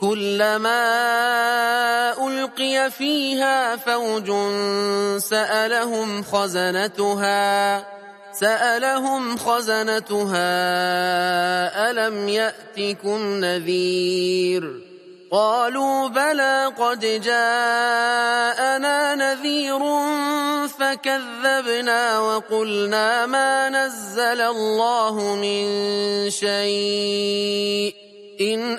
كلما ألقي فيها فوج سألهم خزنتها سألهم خزنتها ألم يأتكم نذير؟ قالوا بلى قد جاءنا نذير فكذبنا وقلنا ما نزل الله من شيء. إن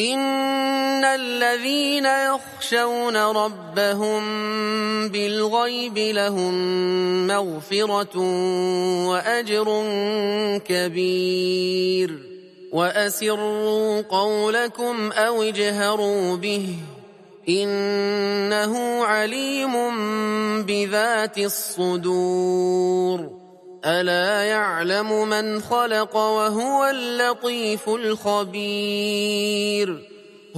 إن الذين يخشون ربهم بالغيب لهم مغفرة وأجر كبير وأسروا قولكم أو اجهروا به إنه عليم بذات الصدور ألا يعلم من خلق وهو اللطيف الخبير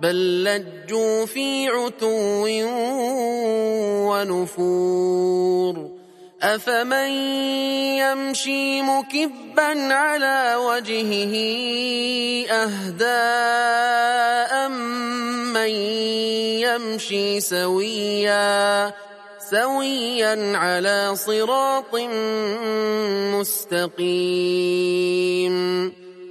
بل لجوا في عتو ونفور. أفمن يمشي مكبا على وجهه أهداء من يمشي سويا سويا على صراط مستقيم.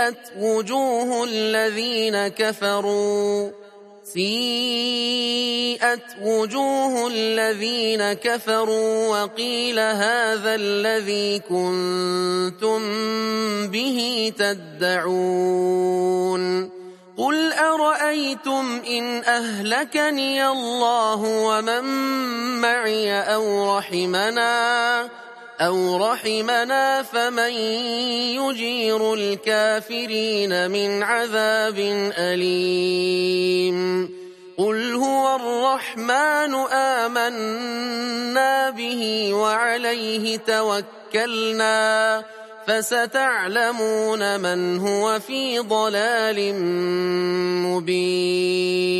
سيئت وجوه الذين كفروا. سيئت وجوه الذين كفروا وقيل هذا الذي كنتم به تدعون. قل أرأيتم إن أهلكني الله ومن معي أو رحمنا؟ أو رحمنا فمن يجير الكافرين من عذاب أليم قل هو الرحمن آمنا به وعليه توكلنا فستعلمون من هو في ضلال مبين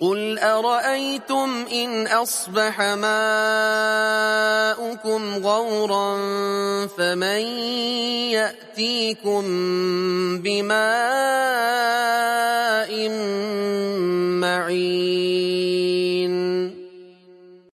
قل أرأيتم إن أصبح ماؤكم غورا فمن يأتيكم بماء